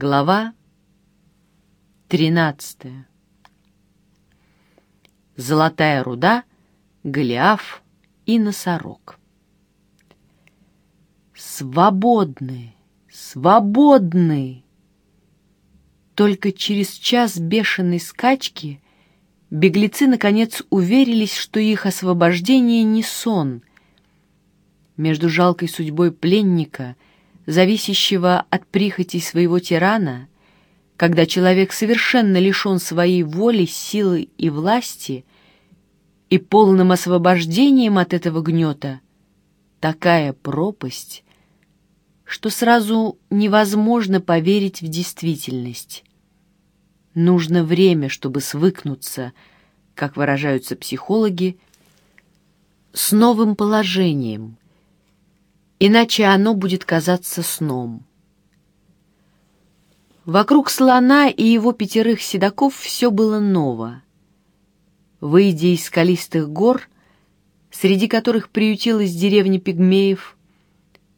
Глава тринадцатая. Золотая руда, Голиаф и носорог. Свободны, свободны! Только через час бешеной скачки беглецы наконец уверились, что их освобождение не сон. Между жалкой судьбой пленника, зависящего от прихотей своего тирана, когда человек совершенно лишен своей воли, силы и власти, и полным освобождением от этого гнета, такая пропасть, что сразу невозможно поверить в действительность. Нужно время, чтобы свыкнуться, как выражаются психологи, с новым положением, иначе оно будет казаться сном. Вокруг слона и его пятерых седаков все было ново. Выйдя из скалистых гор, среди которых приютилась деревня пигмеев,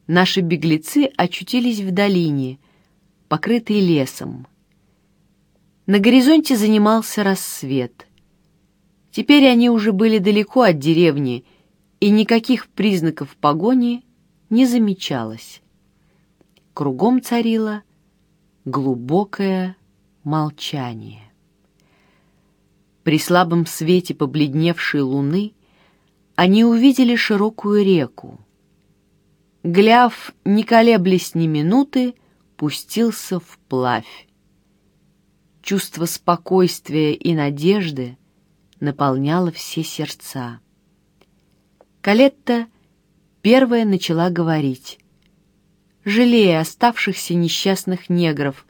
наши беглецы очутились в долине, покрытой лесом. На горизонте занимался рассвет. Теперь они уже были далеко от деревни, и никаких признаков погони не замечалось. Кругом царило глубокое молчание. При слабом свете побледневшей луны они увидели широкую реку. Гляв, не колеблясь ни минуты, пустился вплавь чувство спокойствия и надежды наполняло все сердца. Калетта первая начала говорить, жалея оставшихся несчастных негров,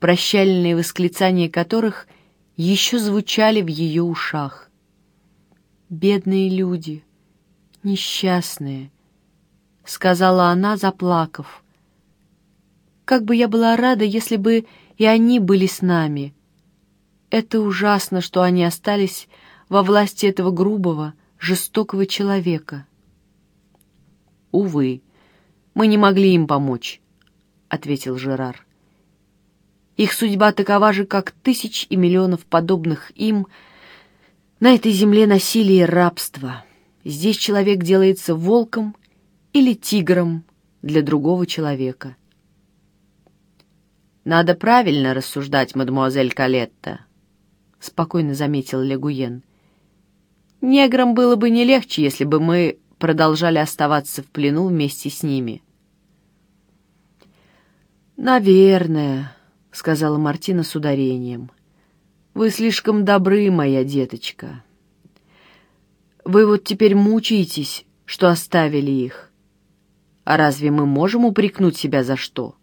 прощальные восклицания которых еще звучали в ее ушах. «Бедные люди, несчастные», — сказала она, заплакав. «Как бы я была рада, если бы и они были с нами. Это ужасно, что они остались во власти этого грубого, жестокого человека. «Увы, мы не могли им помочь», — ответил Жерар. «Их судьба такова же, как тысяч и миллионов подобных им на этой земле насилие и рабство. Здесь человек делается волком или тигром для другого человека». «Надо правильно рассуждать, мадемуазель Калетта», — спокойно заметил Легуен. «Неграм было бы не легче, если бы мы продолжали оставаться в плену вместе с ними». «Наверное», — сказала Мартина с ударением. «Вы слишком добры, моя деточка. Вы вот теперь мучаетесь, что оставили их. А разве мы можем упрекнуть себя за что?»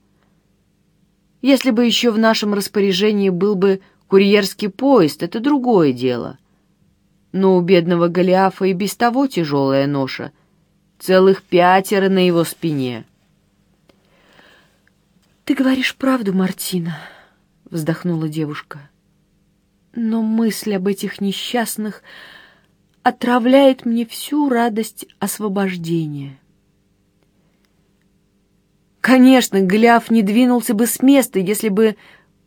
Если бы еще в нашем распоряжении был бы курьерский поезд, это другое дело. Но у бедного Голиафа и без того тяжелая ноша. Целых пятеро на его спине. «Ты говоришь правду, Мартина», — вздохнула девушка. «Но мысль об этих несчастных отравляет мне всю радость освобождения». Конечно, Гляв не двинулся бы с места, если бы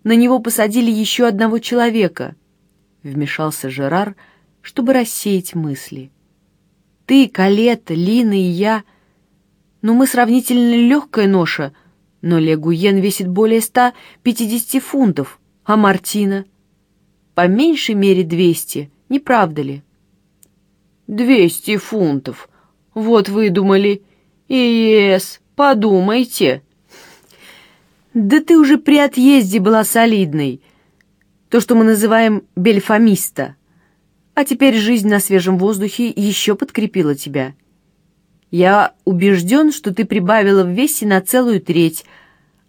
на него посадили еще одного человека. Вмешался Жерар, чтобы рассеять мысли. Ты, Калета, Лина и я... Ну, мы сравнительно легкая ноша, но Легуен весит более 150 фунтов, а Мартина... По меньшей мере двести, не правда ли? Двести фунтов. Вот вы думали. Ес, Подумайте. Да ты уже при отъезде была солидной. То, что мы называем бельфамиста. А теперь жизнь на свежем воздухе еще подкрепила тебя. Я убежден, что ты прибавила в весе на целую треть,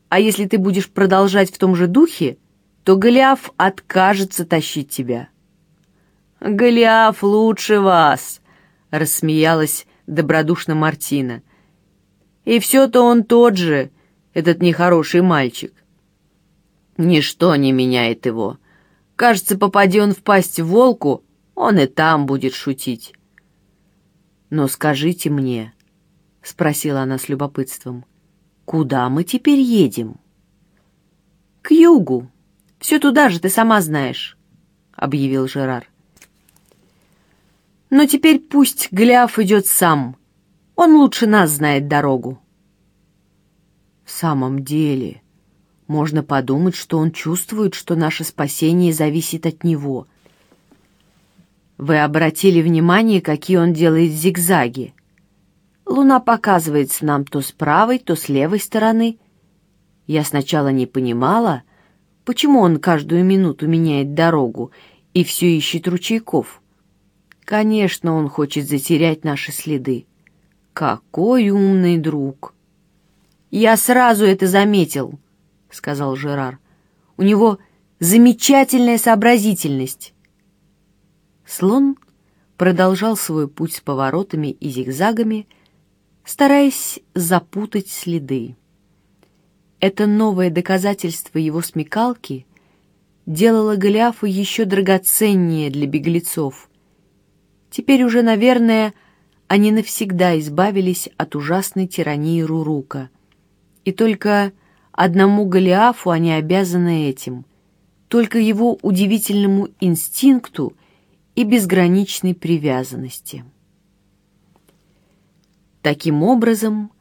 а если ты будешь продолжать в том же духе, то Голиаф откажется тащить тебя». «Голиаф лучше вас!» — рассмеялась добродушно Мартина — и все-то он тот же, этот нехороший мальчик. Ничто не меняет его. Кажется, попади он в пасть волку, он и там будет шутить. «Но скажите мне», — спросила она с любопытством, — «куда мы теперь едем?» «К югу. Все туда же, ты сама знаешь», — объявил Жерар. «Но теперь пусть Голиаф идет сам. Он лучше нас знает дорогу». «В самом деле, можно подумать, что он чувствует, что наше спасение зависит от него». Вы обратили внимание, какие он делает зигзаги? Луна показывается нам то с правой, то с левой стороны. Я сначала не понимала, почему он каждую минуту меняет дорогу и все ищет ручейков. Конечно, он хочет затерять наши следы. Какой умный друг! Я сразу это заметил, — сказал Жерар. У него замечательная сообразительность. Слон продолжал свой путь с поворотами и зигзагами, стараясь запутать следы. Это новое доказательство его смекалки делало Голиафа еще драгоценнее для беглецов. Теперь уже, наверное, они навсегда избавились от ужасной тирании Рурука. И только одному Голиафу они обязаны этим, только его удивительному инстинкту — и безграничной привязанности. Таким образом,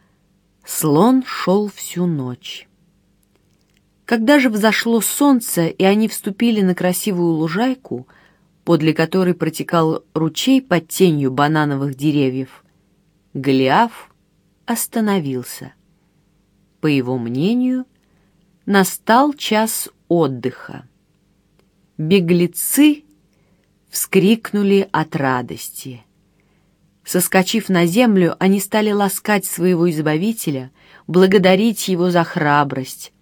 слон шел всю ночь. Когда же взошло солнце, и они вступили на красивую лужайку, подле которой протекал ручей под тенью банановых деревьев, Голиаф остановился. По его мнению, настал час отдыха. Беглецы вскрикнули от радости. Соскочив на землю, они стали ласкать своего избавителя, благодарить его за храбрость.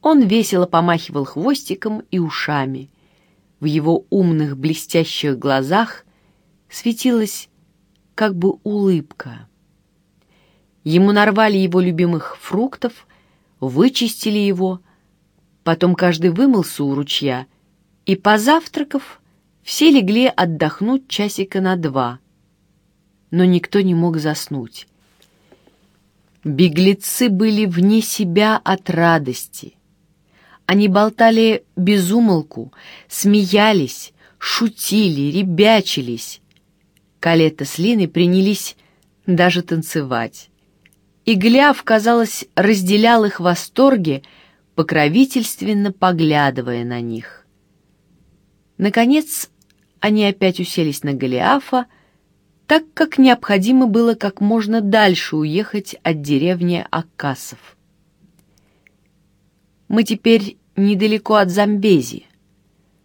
Он весело помахивал хвостиком и ушами. В его умных блестящих глазах светилась как бы улыбка. Ему нарвали его любимых фруктов, вычистили его, потом каждый вымылся у ручья и, позавтракав, все легли отдохнуть часика на два, но никто не мог заснуть. Беглецы были вне себя от радости. Они болтали без умолку, смеялись, шутили, ребячились. Калета с Линой принялись даже танцевать. И Гляв, казалось, разделял их восторги, покровительственно поглядывая на них. Наконец они опять уселись на Голиафа, так как необходимо было как можно дальше уехать от деревни Аккасов. «Мы теперь недалеко от Замбези»,